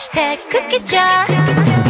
hashtag cookie jar.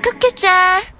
크게 아, 짤.